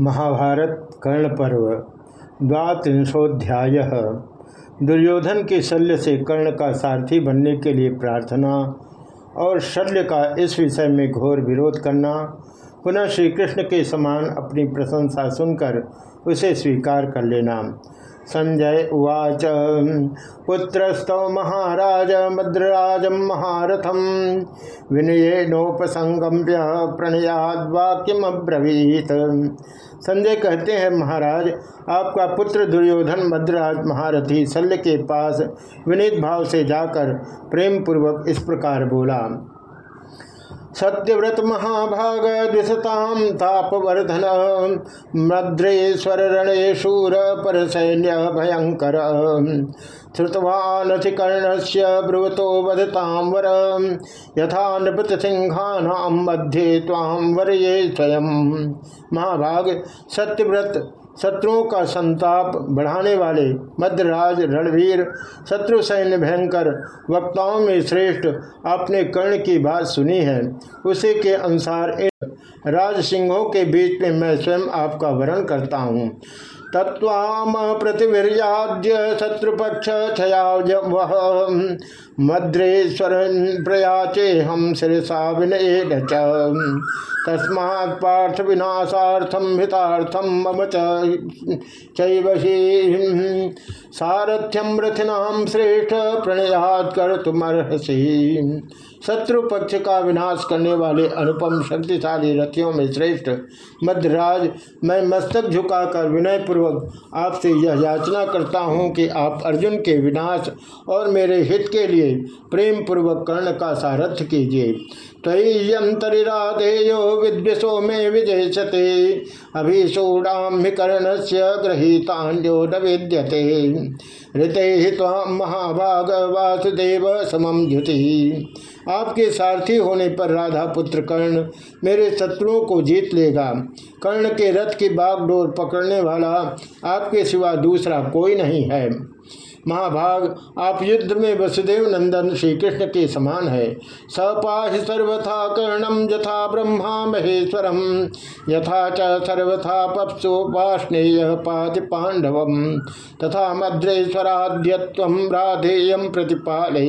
महाभारत कर्ण पर्व द्वांशोध्याय दुर्योधन के शल्य से कर्ण का सारथी बनने के लिए प्रार्थना और शल्य का इस विषय में घोर विरोध करना, पुनः श्री कृष्ण के समान अपनी प्रशंसा सुनकर उसे स्वीकार कर लेना। संजय उवाच। पुत्रस्तौ महाराज मद्रराज महारथम नोपसंगम्य प्रणयाद वाक्यम अब्रवीत संजय कहते हैं, महाराज, आपका पुत्र दुर्योधन मद्राज महारथी शल्य के पास विनीत भाव से जाकर प्रेम पूर्वक इस प्रकार बोला। सत्यव्रत महाभाग द्विशताम तापवर्धन मद्रेश्वर रणे शूर पर सैन्य भयंकर। श्रुतवानथि कर्ण से ब्रुवतो वधताम वर यथा नृपत सिंहा मध्ये वर ये स्वयं। महाभाग, सत्यव्रत शत्रुओं का संताप बढ़ाने वाले मध्यराज रणवीर, शत्रु सैन्य भयंकर वक्ताओं में श्रेष्ठ आपने कर्ण की बात सुनी है। उसी के अनुसार इन राज सिंहों के बीच में मैं स्वयं आपका वर्ण करता हूँ। तत्वाम प्रतिवीर्याद्य शत्रुपक्ष मद्रेश्वर प्रयाचे हम शिरसा विनय तस्मा पार्थ विनाशार्थम हितार्थम मम ची सारथ्यम रथिनाम श्रेष्ठ प्रणयात कर तुमर्हसी शत्रु पक्ष का विनाश करने वाले अनुपम शक्तिशाली रथियों में श्रेष्ठ मध्यराज, मैं मस्तक झुकाकर विनय पूर्वक आपसे यह याचना करता हूँ कि आप अर्जुन के विनाश और मेरे हित के लिए प्रेम पूर्वक कर्ण का सारथ्य कीजिए। त्वयंतरिराधेयो विद्विषो में विजयते अभिषूणाम्य कर्ण से महाभाग वासुदेव समम द्युति आपके सारथी होने पर राधा पुत्र कर्ण मेरे शत्रुओं को जीत लेगा। कर्ण के रथ की बागडोर पकड़ने वाला आपके सिवा दूसरा कोई नहीं है। महाभाग। आप युद्ध में वसुदेव नंदन श्री कृष्ण के समान है। सपाहि सर्वथा कर्णम यथा ब्रह्मा महेश्वरम, यथा च सर्वथा पाति पांडव तथा मद्रेश्वराध्यत्व राधेयम प्रतिपालय।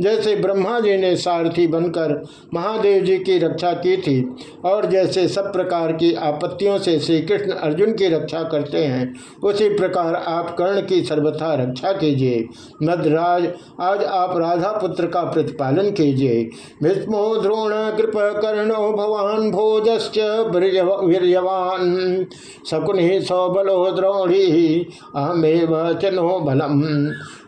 जैसे ब्रह्मा जी ने सारथी बनकर महादेव जी की रक्षा की थी, और जैसे सब प्रकार की आपत्तियों से श्री कृष्ण अर्जुन की रक्षा करते हैं, उसी प्रकार आप कर्ण की सर्वथा रक्षा कीजिए। मद्राज आज आप राधा पुत्र का प्रतिपालन कीजिए। भीष्मो द्रोण, कृप कर्णो भवान भोजश्च वीरवान शकुनि सौबलो द्रोणी, अहमेव चनो बलम।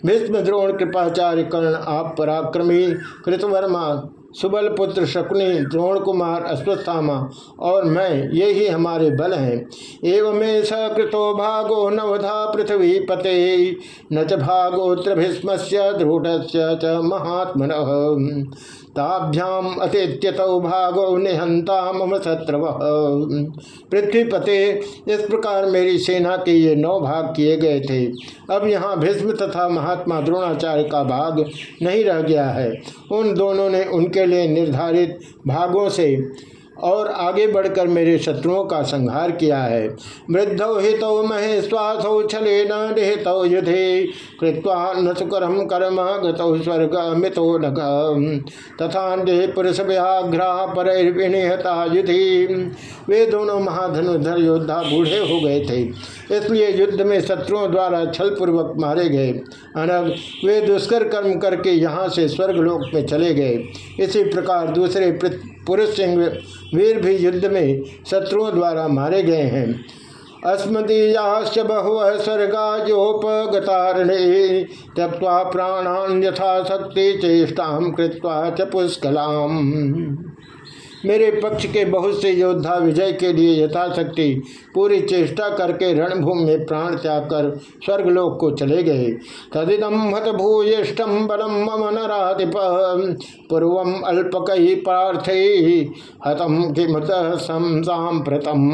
भीष्म द्रोण, कृपाचार्य कर्ण, आप पराक्रमी कृतवर्मा सुबल पुत्र शकुनि द्रोण कुमार अश्वत्थामा, और मैं, ये ही हमारे बल हैं। एवं सकृतो भागो नवधा पृथ्वी पते, न च भागोत्र भीष्म से च महात्मन। ताभ्याम अतिथ्यतौ भागो निहंता मम शत्रव पृथ्वीपते, इस प्रकार मेरी सेना के ये नौ भाग किए गए थे। अब यहाँ भीष्म तथा महात्मा द्रोणाचार्य का भाग नहीं रह गया है। उन दोनों ने उनके लिए निर्धारित भागों से और आगे बढ़कर मेरे शत्रुओं का संहार किया है। वृद्धौ हितौ महेश्वासौ छले निहितौ युधे। कृत्वा न सुकरम कर्म, गतौ स्वर्ग मितो तथा पुरुष व्याघ्रा पर युधि। वे दोनों महाधनुधर योद्धा बूढ़े हो गए थे। इसलिए युद्ध में शत्रुओं द्वारा छल पूर्वक मारे गए। अनग वे दुष्कर कर्म करके यहाँ से स्वर्गलोक में चले गए। इसी प्रकार दूसरे पुरुष सिंह वीर भी युद्ध में शत्रुओं द्वारा मारे गए हैं। अस्मदीयाश्च बहु स्वर्गायोपगतारणे त्यक्वा प्राणान यथाशक्ति चेष्टा कृत्वा च पुष्कलाम। मेरे पक्ष के बहुत से योद्धा विजय के लिए यथाशक्ति, पूरी चेष्टा करके रणभूमि में प्राण त्याग कर स्वर्गलोक को चले गए। तदिदम हत भूयिष्ठम बलम मम नाधिप पूर्व अल्पक पार्थ हतम किमत सांप्रतम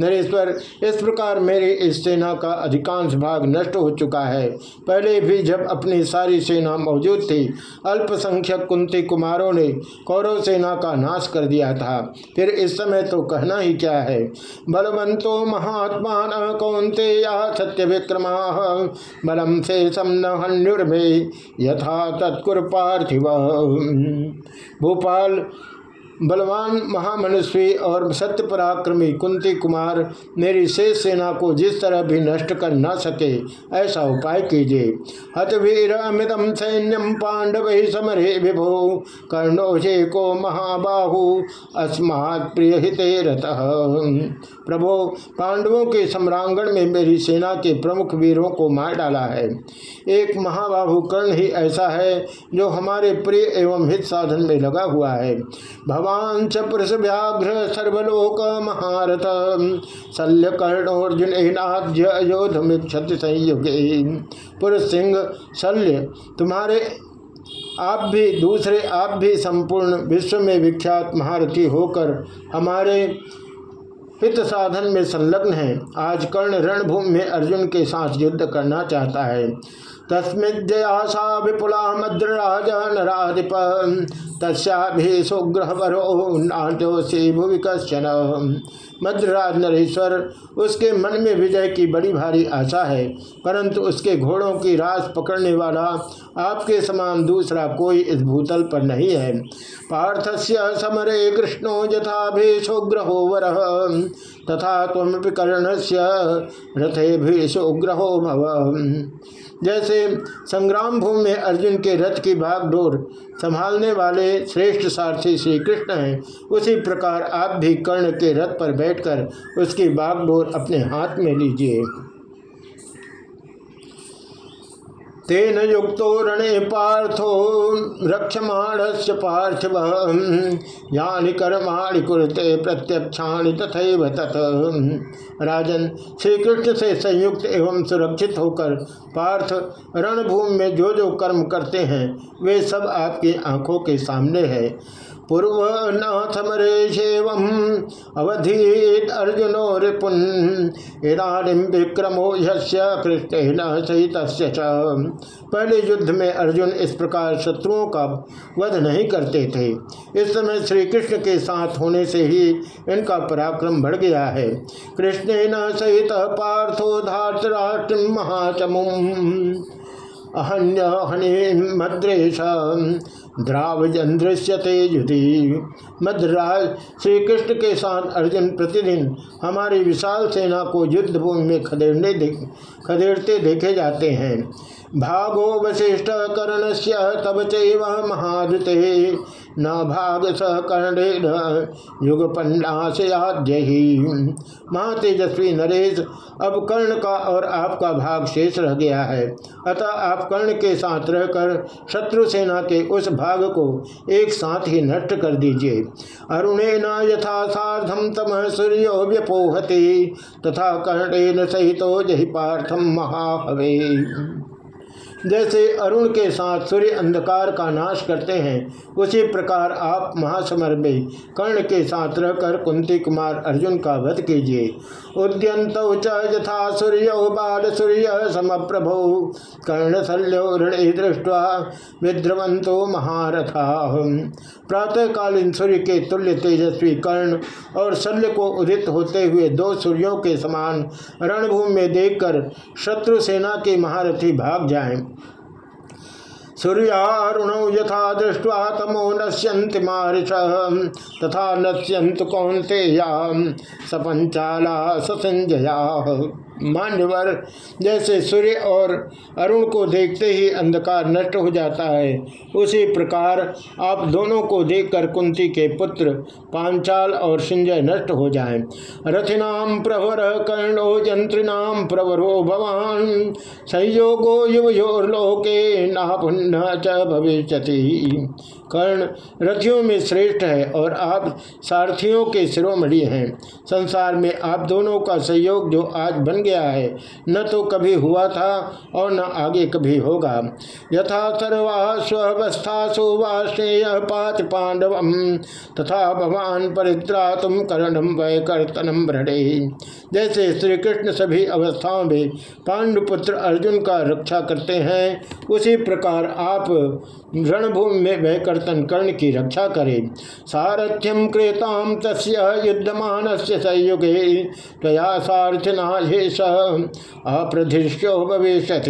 नरेश्वर, इस प्रकार मेरी इस सेना का अधिकांश भाग नष्ट हो चुका है। पहले भी जब अपनी सारी सेना मौजूद थी, अल्पसंख्यक कुंती कुमारों ने कौरव सेना का नाश नाश कर दिया था। फिर इस समय तो कहना ही क्या है? बलवंतो महात्मा न कौनते या सत्य विक्रमा बलम से समुर्भे यथा तत्कुर पार्थिव भोपाल बलवान महामनुष्वी और सत्य पराक्रमी कुंती कुमार मेरी शेष सेना को जिस तरह भी नष्ट कर न सके, ऐसा उपाय कीजिए। हतवीर अमितम सैन्यम पांडव ही समरे विभो कर्णोजे को महाबाहु, अस्मात् प्रिय हिते प्रभो, पांडवों के सम्रांगण में मेरी सेना के प्रमुख वीरों को मार डाला है। एक महाबाहु कर्ण ही ऐसा है जो हमारे प्रिय एवं हित साधन में लगा हुआ है। भवान च पुरुष व्याघ्र सर्वलोक महारथ। शल्य कर्णोर्जुन अयोधमिक्षति संयुगे। पुरुष सिंह, शल्य, तुम्हारे आप भी, दूसरे आप भी संपूर्ण विश्व में विख्यात महारथी होकर हमारे हित साधन में संलग्न है। आज कर्ण रणभूमि में अर्जुन के साथ युद्ध करना चाहता है। तस्मिजयासा विपुला मद्रराज नाधिप तस्याभि सुग्रह वरो नाट्योसी भुवि कश्चन मद्रराज नरेश्वर, उसके मन में विजय की बड़ी भारी आशा है, परंतु उसके घोड़ों की रास पकड़ने वाला आपके समान दूसरा कोई इस भूतल पर नहीं है। पार्थस्य समरे कृष्णो यथा भीषोग्रहो वर, तथा तम कर्ण से रथे भीषोग्रहो भव। जैसे संग्राम भूमि में अर्जुन के रथ की भागडोर संभालने वाले श्रेष्ठ सारथी श्री कृष्ण हैं, उसी प्रकार आप भी कर्ण के रथ पर बैठकर उसकी बागडोर अपने हाथ में लीजिए। तेन युक्त रणे पार्थो रक्षमाण से पार्थिव। यानी कर्माणि कुरते प्रत्यक्षाणि तथा तथ राजन श्री कृष्ण से संयुक्त एवं सुरक्षित होकर पार्थ रणभूमि में जो जो कर्म करते हैं, वे सब आपकी आँखों के सामने है। पूर्व नाथमरेशेव अवधीत अर्जुनो रिपुन इरानिम विक्रमो यस्य कृष्ण सहित पहले युद्ध में अर्जुन इस प्रकार शत्रुओं का वध नहीं करते थे। इस समय श्री कृष्ण के साथ होने से ही इनका पराक्रम बढ़ गया है। कृष्ण न सहित पार्थो धातराष्ट्र महाचमुम। अहन्य हनि मद्रेश द्रावजन दृश्यते युधि मध्यराज श्री कृष्ण के साथ अर्जुन प्रतिदिन हमारी विशाल सेना को युद्ध भूमि में खदेड़ने देख खदेड़ते देखे जाते हैं। भागो वशिष्ठ कर्ण से तब चैव महादुते। न भाग स कर्णे युग पंडाशयाद्य ही महातेजस्वी नरेश, अब कर्ण का और आपका भाग शेष रह गया है। अतः आप कर्ण के साथ रहकर शत्रु सेना के उस भाग को एक साथ ही नष्ट कर दीजिए। अरुणे न यथा साधम तम सूर्य व्यपोहते, तथा कर्णेन सहितो जहि पार्थम महाहवे। जैसे अरुण के साथ सूर्य अंधकार का नाश करते हैं, उसी प्रकार आप महासमर में कर्ण के साथ रहकर कुंती कुमार अर्जुन का वध कीजिए। उद्यंत यथा सूर्य बाल सूर्य सम प्रभो कर्ण शल्यो ऋण दृष्टवा विद्रवंतो महारथा। प्रातःकालीन सूर्य के तुल्य तेजस्वी कर्ण और शल्य को उदित होते हुए दो सूर्यों के समान रणभूमि में देखकर शत्रु सेना के महारथी भाग जाएँ। सूर्यारुण यथा दृष्ट्वा तमो नश्यंति मारिष। तथा नश्यंत कौंते सपंचाला ससंजया। मान्यवर जैसे सूर्य और अरुण को देखते ही अंधकार नष्ट हो जाता है उसी प्रकार आप दोनों को देखकर कुंती के पुत्र, पांचाल और संजय नष्ट हो जाएँ। रथिनाम प्रवर कर्णो यंत्रिनाम प्रवरो भवान, संयोगो युवयोर्लोके ना पुण्य च भविष्य कर्ण रथियों में श्रेष्ठ है और आप सारथियों के शिरोमणि हैं। संसार में आप दोनों का सहयोग जो आज बन गया है, न तो कभी हुआ था और न आगे कभी होगा। यथा सर्वा स्वस्थासु वाष्णेय पाच पांडव तथा भगवान परित्रा तुम कर्णम वै कर्तनम भ्रणे जैसे श्री कृष्ण सभी अवस्थाओं में पांडुपुत्र अर्जुन का रक्षा करते हैं, उसी प्रकार आप रणभूमि में वह कर्तन कर्ण की रक्षा करे। सारथ्यम क्रेताम तस् युद्धमान से संयुगे तया सारथिना अप्रधिष्यो भविष्य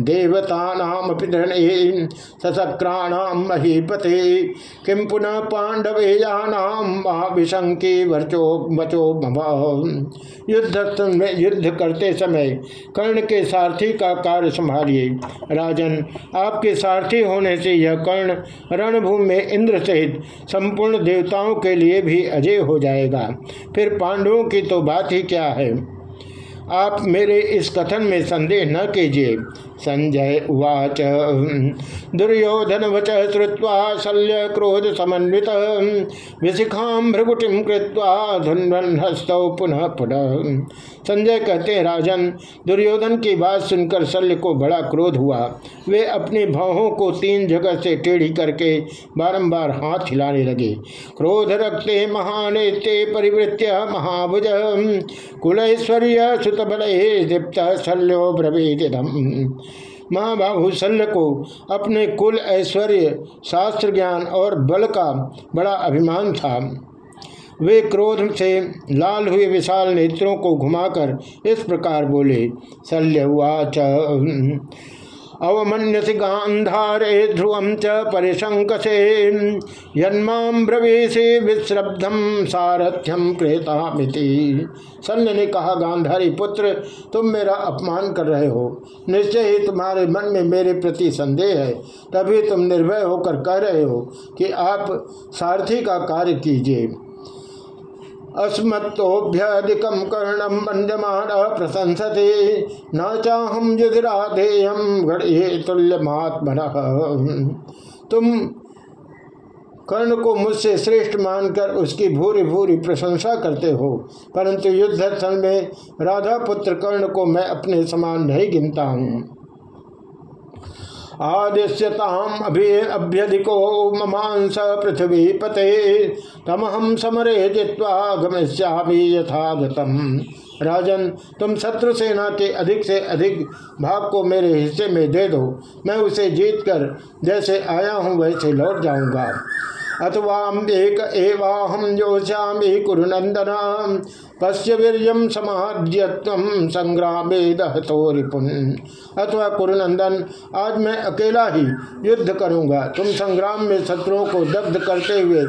देवता सशक्राणाम महीपते। किम पुनः पांडवेयानाम महाभिशंकी वर्चो बचो युद्ध में युद्ध करते समय कर्ण के सारथी का कार्य संभालिए। राजन, आपके सारथी होने से यह कर्ण रणभूमि में इंद्र सहित संपूर्ण देवताओं के लिए भी अजय हो जाएगा। फिर पांडवों की तो बात ही क्या है? आप मेरे इस कथन में संदेह न कीजिए। संजय उवाच, दुर्योधन वच श्रुवा शल्य क्रोध समन्वित, विशिखा भ्रगुटिम कृत्वा धुन्वन हस्तौ पुनः पुनः। संजय कहते हैं, राजन, दुर्योधन की बात सुनकर शल्य को बड़ा क्रोध हुआ। वे अपनी भावों को तीन जगह से टेढ़ी करके बारंबार हाथ हिलाने लगे। क्रोध रखते महानेते परिवृत्य महाभुज, कुलैश्वर्य सुत बल दीप्त शल्यो ब्रवीदिदम महाबाहु शल्य को अपने कुल ऐश्वर्य शास्त्र ज्ञान और बल का बड़ा अभिमान था। वे क्रोध से लाल हुए विशाल नेत्रों को घुमाकर इस प्रकार बोले, शल्य उच अवमन्यसि गांधारे ध्रुवम च परिशंकसे यन्माम ब्रवीसी विश्रब्धम सारथ्यम क्रेतामिति। सन्न ने कहा गांधारी पुत्र, तुम मेरा अपमान कर रहे हो। निश्चय ही तुम्हारे मन में मेरे प्रति संदेह है। तभी तुम निर्भय होकर कह रहे हो कि आप सारथी का कार्य कीजिए। अस्मत्तोभ्यधिकम कर्णम मंडमान प्रशंसते। न चाहम युधिराधेयम घड़े तुल्य महात्म तुम कर्ण को मुझसे श्रेष्ठ मानकर उसकी भूरी भूरी प्रशंसा करते हो, परंतु युद्ध स्थल में राधा पुत्र कर्ण को मैं अपने समान नहीं गिनता हूँ। आदिश्यताम अभि अभ्यधिको ममांस पृथ्वी पते तमहम समरे जित्वा गमिष्यामि यथागतम। राजन, तुम शत्रु सेना के अधिक से अधिक भाग को मेरे हिस्से में दे दो। मैं उसे जीतकर जैसे आया हूँ, वैसे लौट जाऊँगा। अथवा एक एवाहम जोश्यामी कुरुनंदना पश्य वीर समाध्यत्व संग्राम दहतो रिपुन। अथवा कुरुनंदन आज मैं अकेला ही युद्ध करूँगा। तुम संग्राम में शत्रुओं को दग्ध करते हुए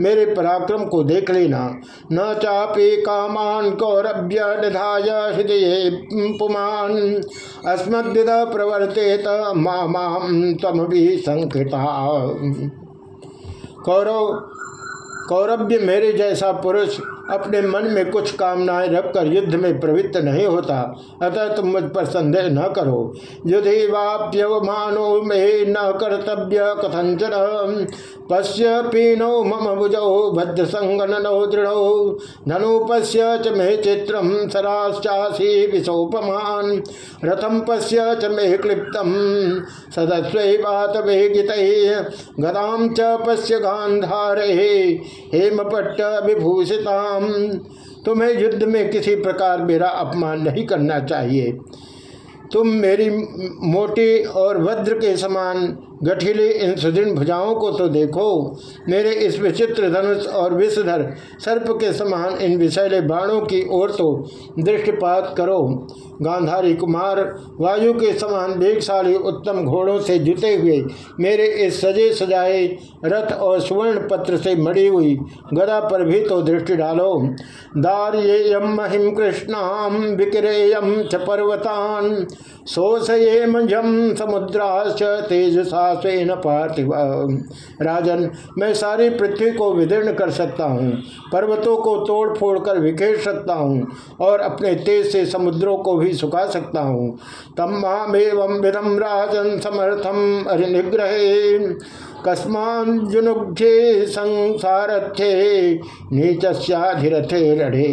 मेरे पराक्रम को देख लेना। न चापे कामान कौरभ्य निधाय हृदय पुमान। अस्मद्विद प्रवर्तेत माम तम भी संकृता कौरव कौरव्य मेरे जैसा पुरुष अपने मन में कुछ कामनाएँ रखकर युद्ध में प्रवृत्त नहीं होता, अतः तुम मुझ पर संदेह न करो। युद्धि वाप्यवमानो में न कर्तव्य कथंचन पश्य पीनो मम भुजौ भद्र संगनो दृढ़ो। धनुपश्य च मे चित्रम सराश्चासी विशोपमान। रथम पश्य च मे क्लिप्तम सदस्वात वेगित। गदाम च पश्य गांधारे हेमपट्ट विभूषिता तुम्हें युद्ध में किसी प्रकार मेरा अपमान नहीं करना चाहिए। तुम मेरी मोटी और वज्र के समान गठिली इन सुदृढ़ भुजाओं को तो देखो। मेरे इस विचित्र धनुष और विषधर सर्प के समान इन विषैले बाणों की ओर तो दृष्टिपात करो। गांधारी कुमार, वायु के समान वेगशाली उत्तम घोड़ों से जुटे हुए मेरे इस सजे सजाए रथ और सुवर्ण पत्र से मड़ी हुई गदा पर भी तो दृष्टि डालो। दार्येयम महिम कृष्णाम विक्रेयम च पर्वतान। शोषये मंझम समुद्राश्च तेजसा स्वेन पार्थिव राजन, मैं सारी पृथ्वी को विदीर्ण कर सकता हूँ, पर्वतों को तोड़ फोड़ कर विखेर सकता हूँ, और अपने तेज से समुद्रों को भी सुखा सकता हूँ। तम तमामेवं विधम राजन समर्थम अरिनिग्रह कस्माजुनुघ्ये संसारथे नीचाधिरथे रढ़े।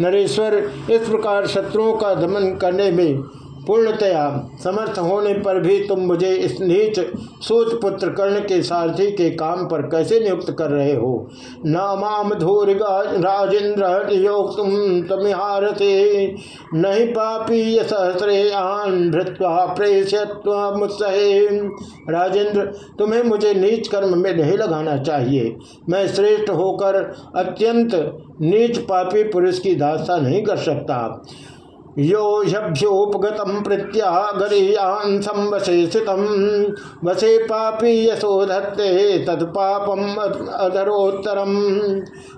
नरेश्वर इस प्रकार शत्रुओं का दमन करने में पूर्णतया समर्थ होने पर भी तुम मुझे इस नीच सूत पुत्र कर्ण के सारथी के काम पर कैसे नियुक्त कर रहे हो? नामाम धूर राजेंद्र योग तुम तमिहारथे, नहीं पापी भृत्वा राजेंद्र, तुम्हें मुझे नीच कर्म में नहीं लगाना चाहिए। मैं श्रेष्ठ होकर अत्यंत नीच पापी पुरुष की दास्ता नहीं कर सकता। योभ्योपगत प्रत्यागरीयान संवशेषित। वसे पापी यशोधत्ते तत्पापम अधरोत्तरम।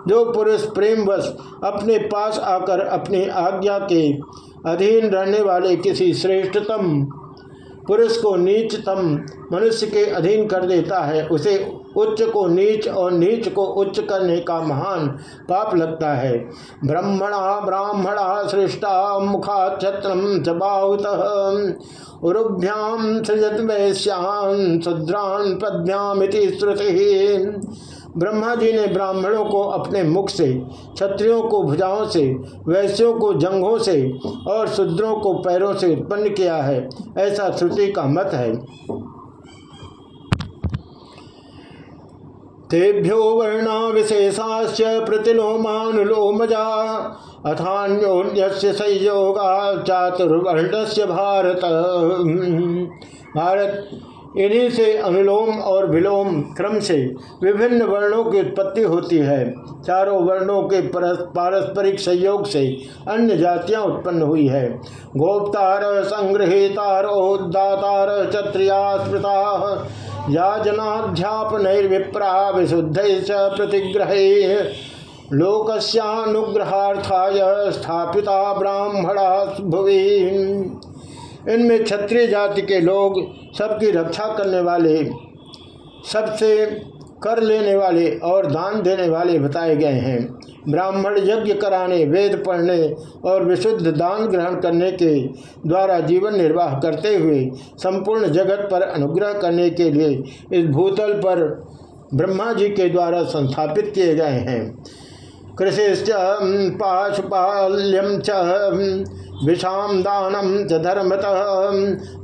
जो पुरुष प्रेमवश अपने पास आकर अपनी आज्ञा के अधीन रहने वाले किसी श्रेष्ठतम पुरुष को नीचतम मनुष्य के अधीन कर देता है, उसे उच्च को नीच और नीच को उच्च करने का महान पाप लगता है। ब्रह्मणा, ब्राह्मणा, सृष्टा, मुखा, छत्रम चबाहुत उरुभ्याम सृजत वैश्यान शुद्रान पद्भ्याम श्रुति। ब्रह्मा जी ने ब्राह्मणों को अपने मुख से, क्षत्रियों को भुजाओं से, वैश्यों को जंघों से और शूद्रों को पैरों से उत्पन्न किया है। ऐसा श्रुति का मत है। तेभ्यो वर्णा विशेषाश्च प्रतिलोमानुलोमजा अथान्योन्य संयोगा चातुर्वर्ण से भारत। भारत इन्हीं से अनुलोम और विलोम क्रम से विभिन्न वर्णों की उत्पत्ति होती है। चारों वर्णों के पारस्परिक संयोग से अन्य जातियाँ उत्पन्न हुई है। गोप्तार, संग्रहितार उदातार क्षत्रिया स्मृता या जनाध्यापन विप्रा विशुद्ध प्रतिग्रह, लोकस्यानुग्रहार्थाय स्थापिता ब्राह्मणा भुवि इनमें क्षत्रिय जाति के लोग सबकी रक्षा करने वाले, सबसे कर लेने वाले और दान देने वाले बताए गए हैं। ब्राह्मण यज्ञ कराने, वेद पढ़ने और विशुद्ध दान ग्रहण करने के द्वारा जीवन निर्वाह करते हुए संपूर्ण जगत पर अनुग्रह करने के लिए इस भूतल पर ब्रह्मा जी के द्वारा संस्थापित किए गए हैं। कृषिश्च पाशुपाल्यम च विषाम दानम च धर्मत।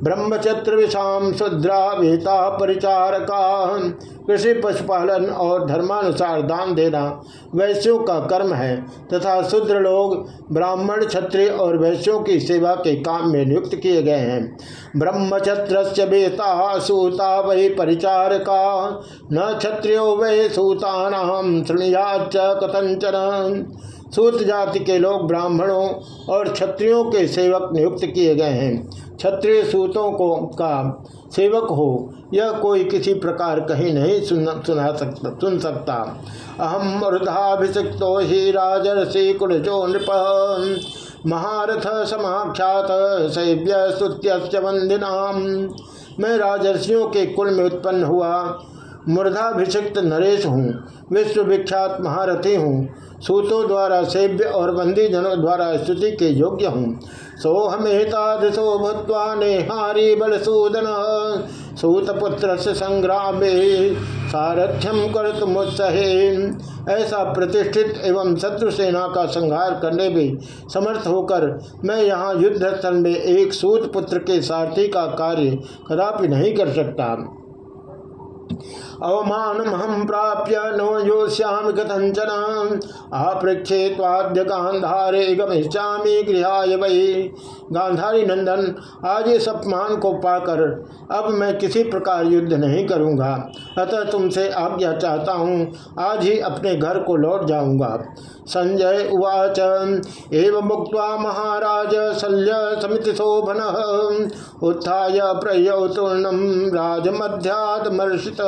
ब्रह्मचत्र विषाम शुद्रा वेता परिचारका। कृषि पशुपालन और धर्मानुसार दान देना वैश्यों का कर्म है, तथा शुद्र लोग ब्राह्मण, क्षत्रिय और वैश्यों की सेवा के काम में नियुक्त किए गए हैं। ब्रह्मचत्र बेता सूता वही परिचारका। न क्षत्रियो वै सूता श्रृणियाच कथंचन सूत जाति के लोग ब्राह्मणों और क्षत्रियों के सेवक नियुक्त किए गए हैं। क्षत्रिय सूतों को का सेवक हो, यह कोई किसी प्रकार कहीं नहीं सुन, सुना सकता, सुन सकता। अहम वृद्धाभिषिक्त ही राजर्षि कुलजो नृप। महारथ समाख्यात सैव्य स्तुत्य वंदिनाम मैं राजर्षियों के कुल में उत्पन्न हुआ मूर्धाभिषिक्त नरेश हूँ। विश्वविख्यात महारथी हूँ। सूतों द्वारा, सेव्य और बंदी जनों द्वारा स्तुति के योग्य हूँ। सोहमेतादृशो भूत्वा नेहारी बल सूदन सूतपुत्र से संग्राम सारथ्यम कर तुमुत्सहे ऐसा प्रतिष्ठित एवं शत्रु सेना का संहार करने में समर्थ होकर मैं यहाँ युद्ध स्थल में एक सूत पुत्र के सारथी का कार्य कदापि नहीं कर सकता। अवमान हम प्राप्य नो योश्याम कथंचन आपृक्षे ताद्य गांधारे गमिष्यामी गृहाय वही गांधारी नंदन, आज इस अपमान को पाकर अब मैं किसी प्रकार युद्ध नहीं करूँगा। अतः तुमसे आज्ञा चाहता हूँ, आज ही अपने घर को लौट जाऊँगा। संजय उवाच, एवं मुक्त महाराज शल्य समिति शोभन। उत्थाय प्रयौ तूर्णम राजमध्यात्मर्षित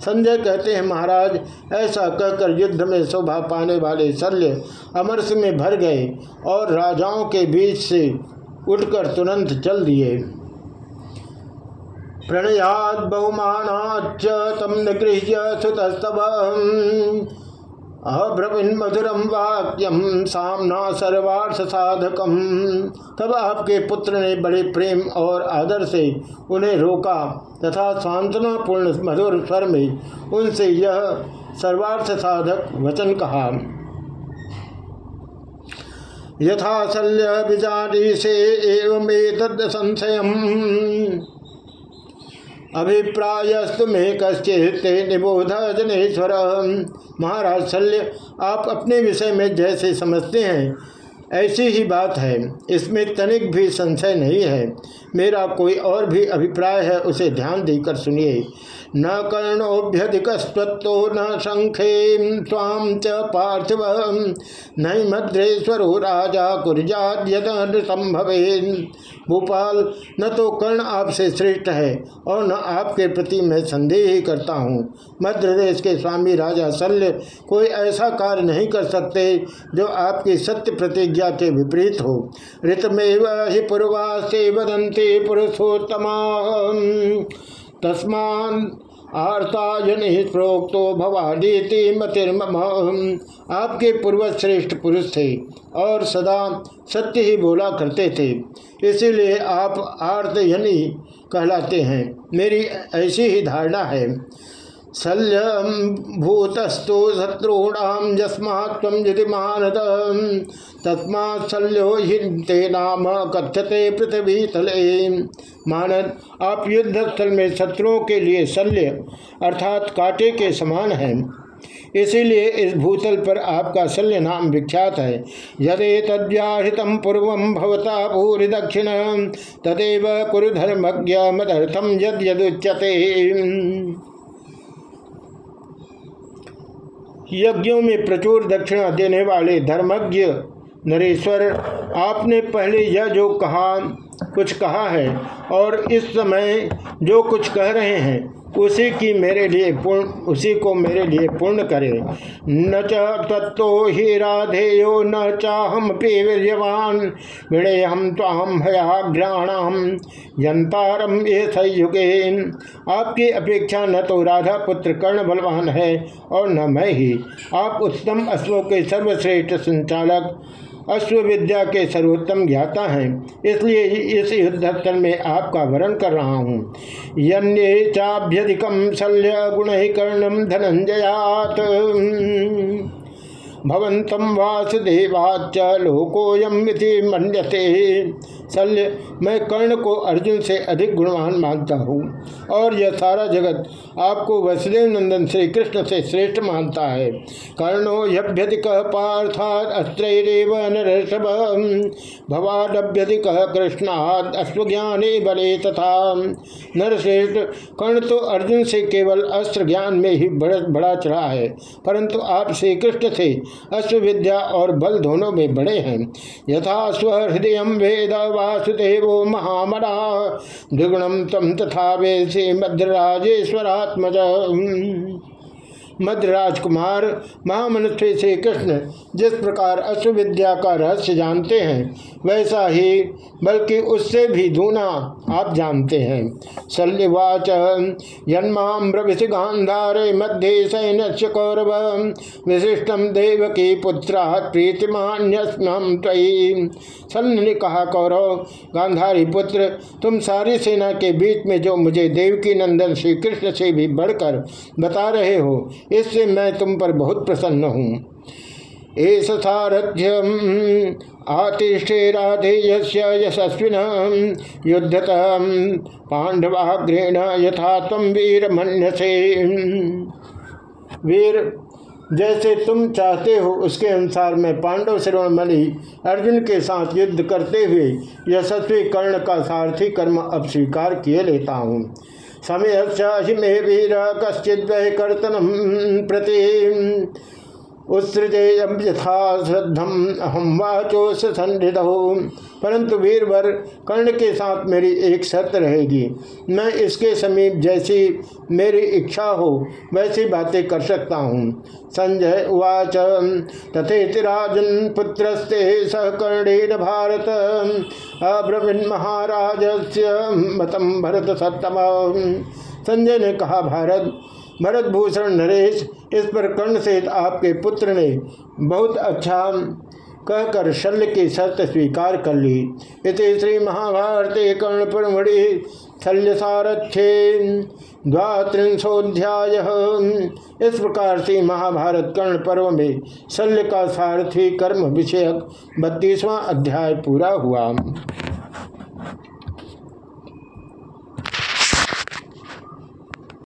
संजय कहते हैं, महाराज, ऐसा कहकर युद्ध में शोभा पाने वाले शल्य अमरस में भर गए और राजाओं के बीच से उठकर तुरंत चल दिए। प्रणयाद बहुमान तम निगृह्य सुतस्तव। अब्रवीन मधुरम वाक्यम सामना सर्वार्थ साधकम तब आपके पुत्र ने बड़े प्रेम और आदर से उन्हें रोका तथा सांत्वना पूर्ण मधुर स्वर में उनसे यह सर्वार्थ साधक वचन कहा। यथा शल्य से एवं संशय अभिप्रायस्तु में कश्चित निबोध जनेश्वर महाराज शल्य, आप अपने विषय में जैसे समझते हैं, ऐसी ही बात है। इसमें तनिक भी संशय नहीं है। मेरा कोई और भी अभिप्राय है, उसे ध्यान देकर सुनिए। न कर्णोभ्यधिकस्वत्तो न शंखे स्वाम च पार्थिव नहीं मद्रेश्वरो राजा कुरजाद संभवे भोपाल, न तो कर्ण आपसे श्रेष्ठ है और न आपके प्रति मैं संदेह ही करता हूँ। मध्य देश के स्वामी राजा शल्य कोई ऐसा कार्य नहीं कर सकते जो आपकी सत्य प्रतिज्ञा के विपरीत हो। ऋतमेव ही पूर्वास्ते वदंते पुरुषोत्तमा। तस्मान आर्तायनि प्रोक्तो भवानीति मतिर्मम। आपके पूर्वज श्रेष्ठ पुरुष थे और सदा सत्य ही बोला करते थे। इसीलिए आप आर्तयनि कहलाते हैं। मेरी ऐसी ही धारणा है। शल्यम भूतस्तु शत्रूणाम यस्मात् यदि तस्मा शल्यो हिंते नाम कथ्यते पृथ्वी तले। मानद आप युद्ध स्थल में शत्रुओं के लिए शल्य अर्थात कांटे के समान हैं। इसीलिए इस भूतल पर आपका शल्य नाम विख्यात है। यदि तद्व्याहृत पूर्व भवता भूरि दक्षिण, तदेव कुरुधर्मज्ञ मदर्थम यद यदुच्यते यज्ञों में प्रचुर दक्षिणा देने वाले धर्मज्ञ नरेश्वर, आपने पहले यह जो कहा, कुछ कहा है और इस समय जो कुछ कह रहे हैं उसी की मेरे लिए पूर्ण, उसी को मेरे लिए पूर्ण करे। न चत्तो ही राधेयो न चाहम वीर्यवान विणे हम ताम भयाग्राणाम यंतारम ये संयुगे आपकी अपेक्षा न तो राधा पुत्र कर्ण बलवान है, और न मैं ही। आप उत्तम अश्वों के सर्वश्रेष्ठ संचालक अश्व विद्या के सर्वोत्तम ज्ञाता हैं। इसलिए इस युद्धस्थल में आपका वरण कर रहा हूँ। यन्ये चाभ्यधिकम शल्य गुण कर्णम धनंजयात भवंतम वासुदेवाच लोकोयम मन्यते। शल्य, मैं कर्ण को अर्जुन से अधिक गुणवान मानता हूँ, और यह सारा जगत आपको वसुदेव नंदन श्री कृष्ण से श्रेष्ठ मानता है। कर्णो यभ्यधिक पार्थात अस्त्रेव नरषभ भवाडभ्यधिक कृष्णाद अश्वज्ञाने बले तथा। नरश्रेष्ठ, कर्ण तो अर्जुन से केवल अस्त्र ज्ञान में ही बड़ा बड़ा चढ़ा है, परंतु आप श्री कृष्ण से अश्वविद्या और बल दोनों में बड़े हैं। यथा स्वहृदय वेद वासुदेव महामरा द्विगुणम तम तथा वेशे मध्यराजेश्वरात्मज मध्य राजकुमार महामनुष्य श्री कृष्ण जिस प्रकार अश्वविद्या का रहस्य जानते हैं, वैसा ही, बल्कि उससे भी दूना आप जानते हैं। शल्यवाच जन्माम गांधारे मध्य सैन्य कौरव विशिष्टम देव की पुत्रा सल्य ने कहा, कौरव, गांधारी पुत्र, तुम सारी सेना के बीच में जो मुझे देवकी नंदन श्री कृष्ण से भी बढ़कर बता रहे हो इससे मैं तुम पर बहुत प्रसन्न हूँ। एस सारथ्यम आतिष्ठे राधे यशस्विन युद्धत पांडवाग्रेण यथा तुम वीर से वीर, जैसे तुम चाहते हो, उसके अनुसार मैं पांडव श्रवणमणि अर्जुन के साथ युद्ध करते हुए यशस्वी कर्ण का सारथी कर्म अब स्वीकार किए लेता हूँ। समय मे वीर कश्चित कर्तनम प्रति उत्सृजेयम यथा श्रद्धम अहम वाचो सन्निध। परंतु वीरवर कर्ण के साथ मेरी एक शर्त रहेगी। मैं इसके समीप जैसी मेरी इच्छा हो, वैसी बातें कर सकता हूँ। संजय उवाच तथेतिराजन पुत्रस्ते सहकर्णेन भारत। अब्रवीण महाराज से मतम भरत सत्तम। संजय ने कहा, भारत भरत भूषण नरेश, इस पर कर्ण से आपके पुत्र ने बहुत अच्छा कहकर शल्य की शर्त स्वीकार कर ली। इस श्री महाभारते कर्णपुरमणि शल्य सारथ्ये द्वात्रिंशोध्याय इस प्रकार से महाभारत कर्ण पर्व में शल्य का सारथी कर्म विषयक बत्तीसवां अध्याय पूरा हुआ।